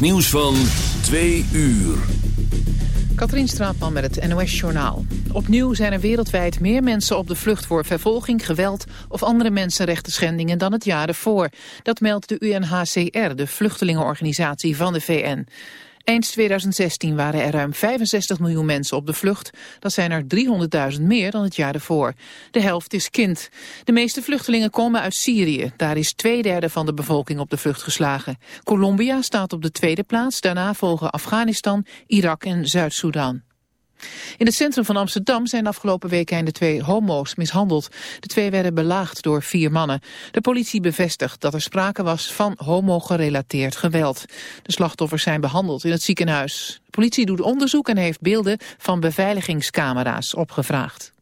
Nieuws van 2 uur. Katrien Straatman met het NOS-journaal. Opnieuw zijn er wereldwijd meer mensen op de vlucht voor vervolging, geweld of andere mensenrechten schendingen dan het jaar ervoor. Dat meldt de UNHCR, de vluchtelingenorganisatie van de VN. Eind 2016 waren er ruim 65 miljoen mensen op de vlucht. Dat zijn er 300.000 meer dan het jaar ervoor. De helft is kind. De meeste vluchtelingen komen uit Syrië. Daar is twee derde van de bevolking op de vlucht geslagen. Colombia staat op de tweede plaats. Daarna volgen Afghanistan, Irak en Zuid-Soedan. In het centrum van Amsterdam zijn afgelopen weekend de twee homo's mishandeld. De twee werden belaagd door vier mannen. De politie bevestigt dat er sprake was van homogerelateerd geweld. De slachtoffers zijn behandeld in het ziekenhuis. De politie doet onderzoek en heeft beelden van beveiligingscamera's opgevraagd.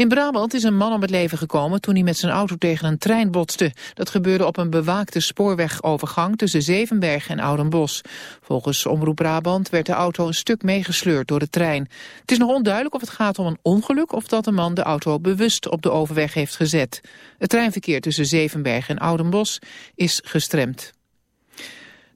In Brabant is een man om het leven gekomen toen hij met zijn auto tegen een trein botste. Dat gebeurde op een bewaakte spoorwegovergang tussen Zevenberg en Oudenbos. Volgens Omroep Brabant werd de auto een stuk meegesleurd door de trein. Het is nog onduidelijk of het gaat om een ongeluk of dat de man de auto bewust op de overweg heeft gezet. Het treinverkeer tussen Zevenberg en Oudenbos is gestremd.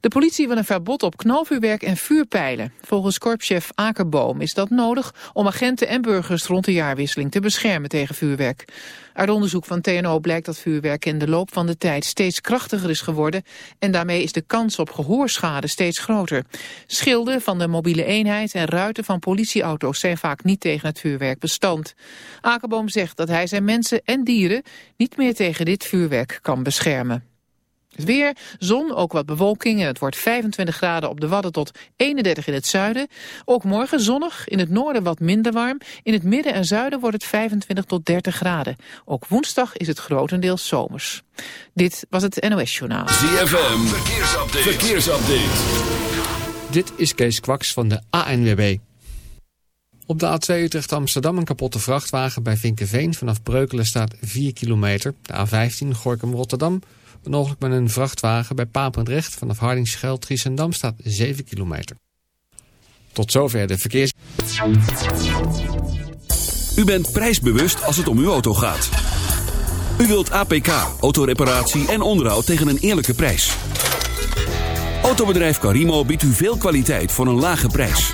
De politie wil een verbod op knalvuurwerk en vuurpijlen. Volgens korpschef Akerboom is dat nodig om agenten en burgers rond de jaarwisseling te beschermen tegen vuurwerk. Uit onderzoek van TNO blijkt dat vuurwerk in de loop van de tijd steeds krachtiger is geworden en daarmee is de kans op gehoorschade steeds groter. Schilden van de mobiele eenheid en ruiten van politieauto's zijn vaak niet tegen het vuurwerk bestand. Akerboom zegt dat hij zijn mensen en dieren niet meer tegen dit vuurwerk kan beschermen. Het weer, zon, ook wat bewolking en het wordt 25 graden op de Wadden tot 31 in het zuiden. Ook morgen zonnig, in het noorden wat minder warm. In het midden en zuiden wordt het 25 tot 30 graden. Ook woensdag is het grotendeels zomers. Dit was het NOS Journaal. ZFM, verkeersupdate. verkeersupdate. Dit is Kees Kwaks van de ANWB. Op de A2 Utrecht Amsterdam een kapotte vrachtwagen bij Vinkenveen. Vanaf Breukelen staat 4 kilometer. De A15 Gorkum Rotterdam een ongeluk met een vrachtwagen bij Papendrecht vanaf Hardingsgeld Triesendam staat 7 kilometer. Tot zover de verkeers... U bent prijsbewust als het om uw auto gaat. U wilt APK, autoreparatie en onderhoud tegen een eerlijke prijs. Autobedrijf Carimo biedt u veel kwaliteit voor een lage prijs.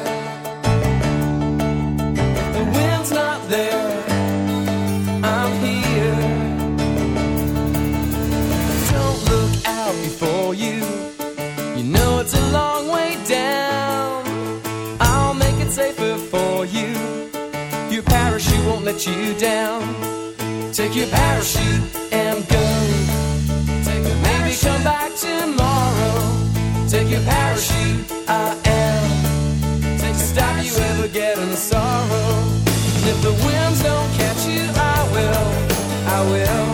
Let you down. Take your parachute and go. Take a Maybe come back tomorrow. Take your parachute, I am. Take to stop you ever getting sorrow. And if the winds don't catch you, I will, I will.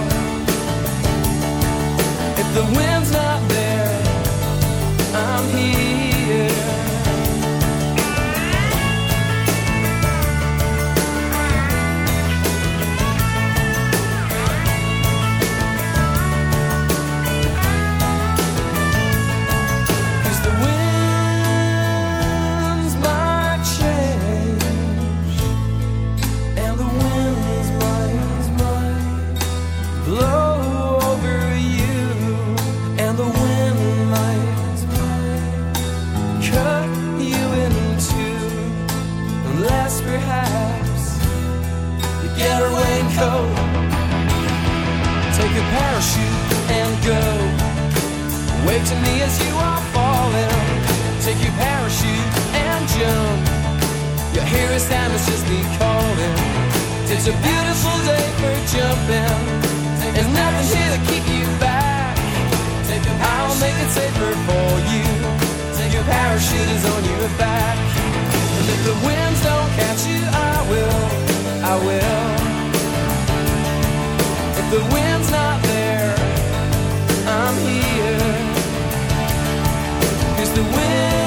Perhaps you get a raincoat take a parachute and go Wave to me as you are falling. Take your parachute and jump. Your time is just me calling. It's a beautiful day for jumping. There's nothing here to keep you back. I'll make it safer for you. Take your parachute is on your back. If the winds don't catch you, I will. I will. If the wind's not there, I'm the wind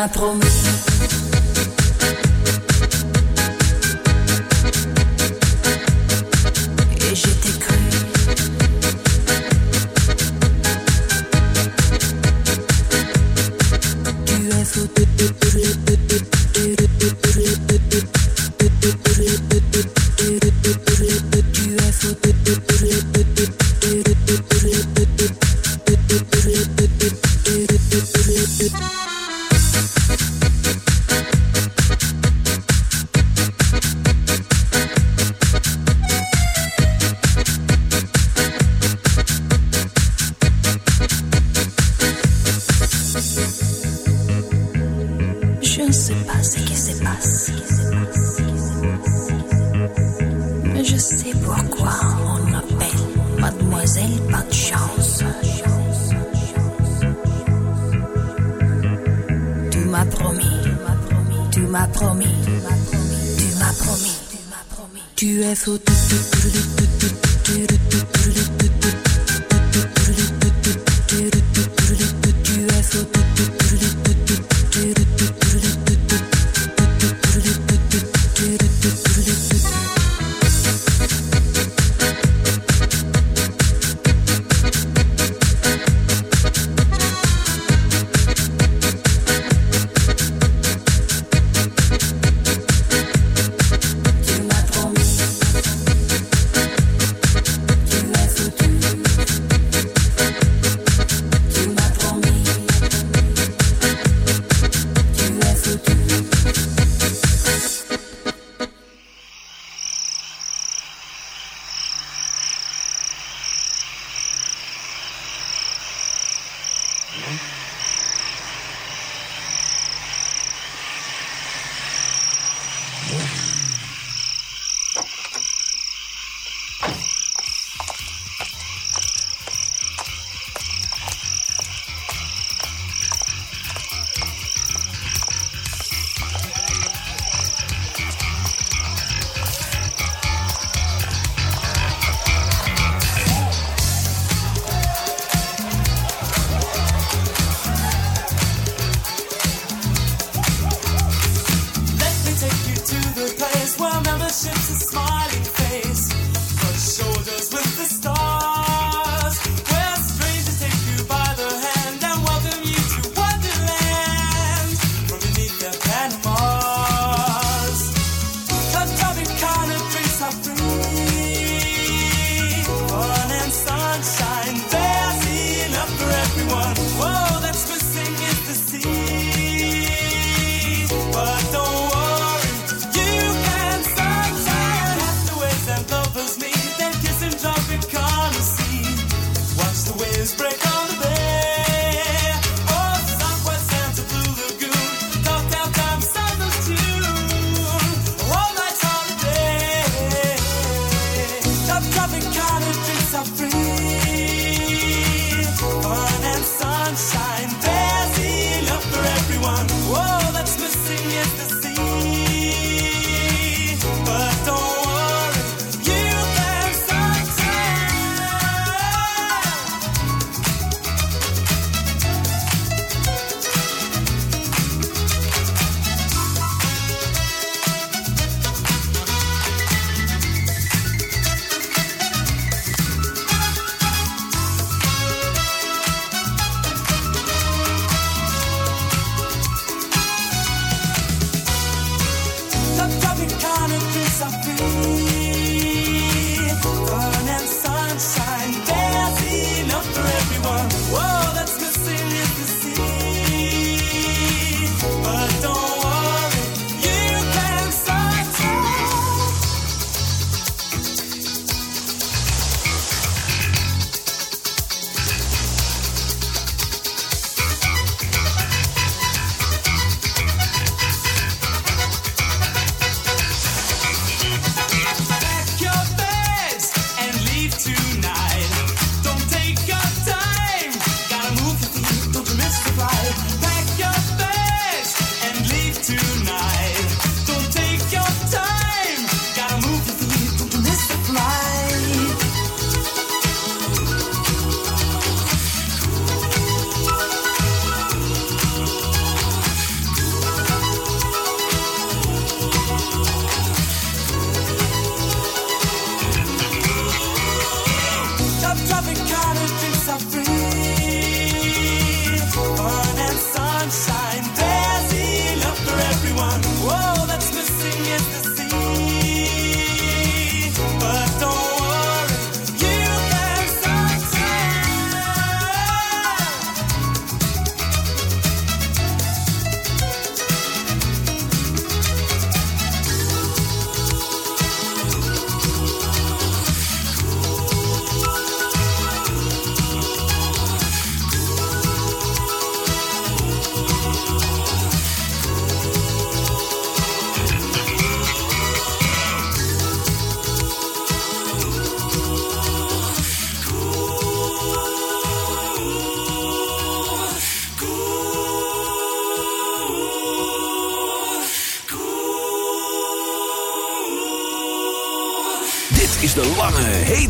m'a promesse.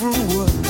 through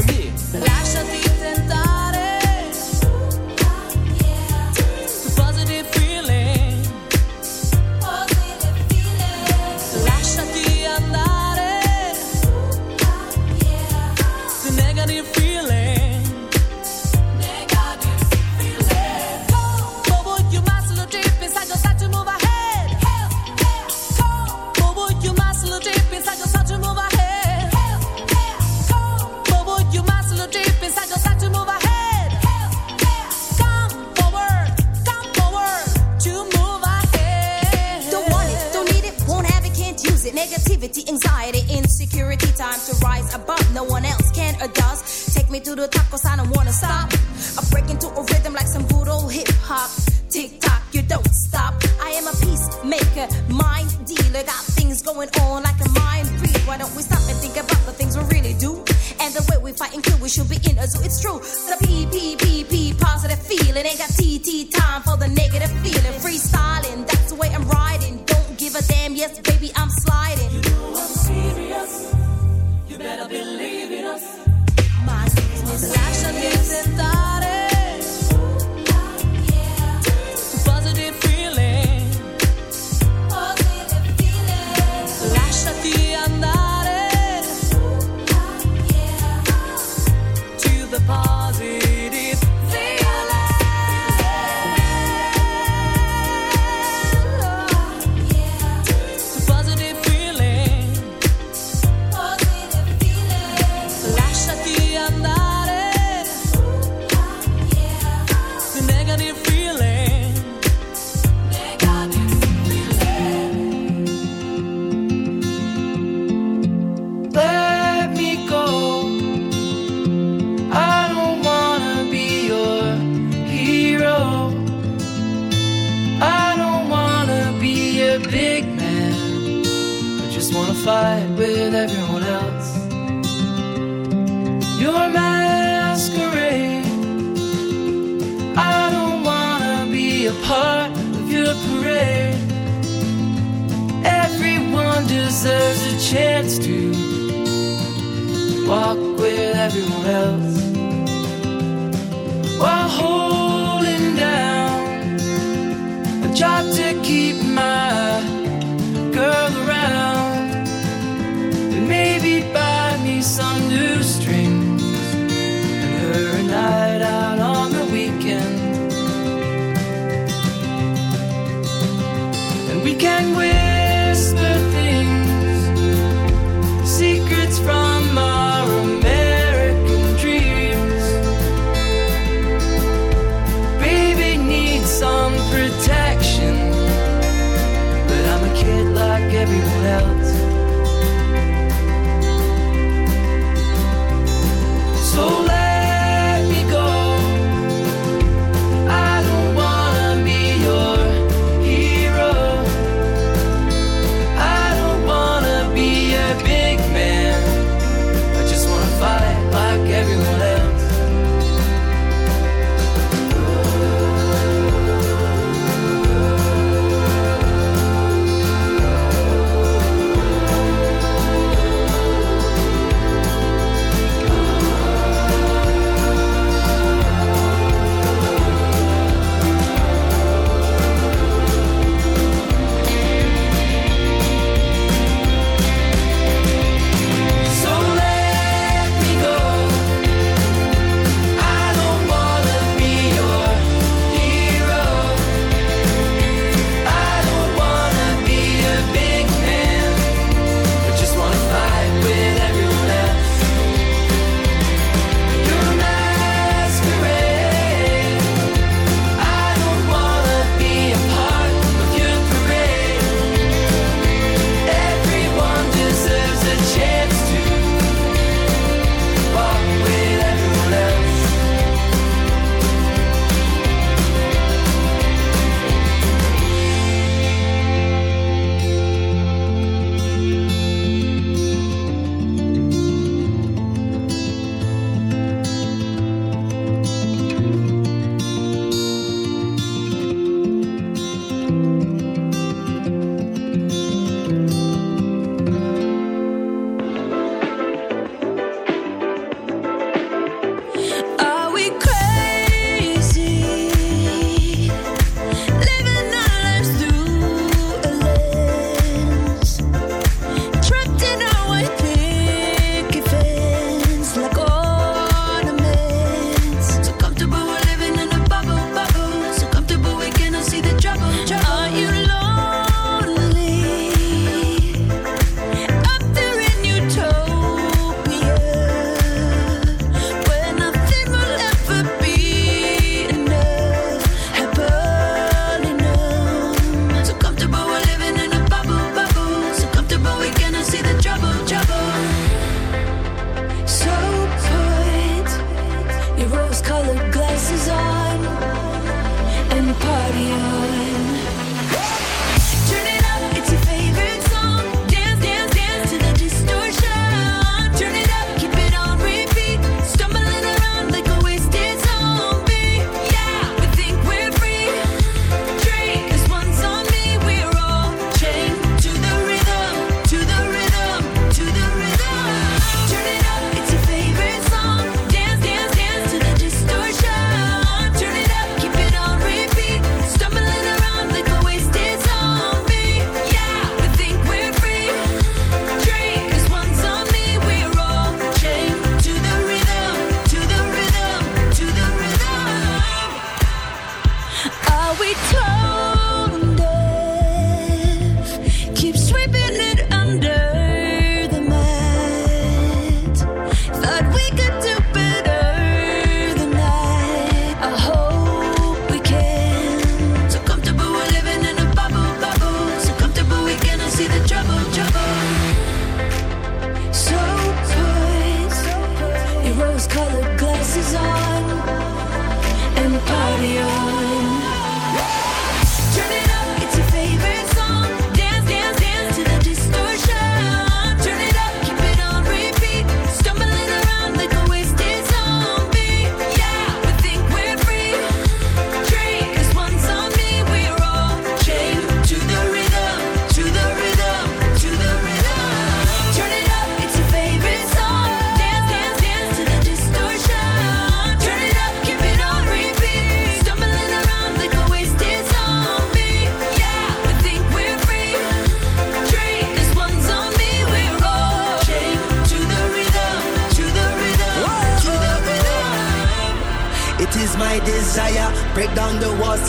così. Lasciati tentare. take me to the tacos, I don't wanna stop. I break into a rhythm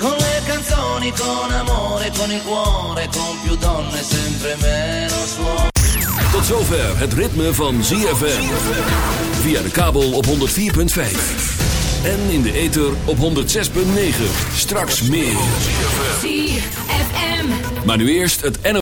con le canzoni, con amore, con il cuore, con più donne, sempre meno. Tot zover het ritme van ZFM. Via de kabel op 104.5. En in de ether op 106.9. Straks meer. ZFM. Maar nu eerst het NO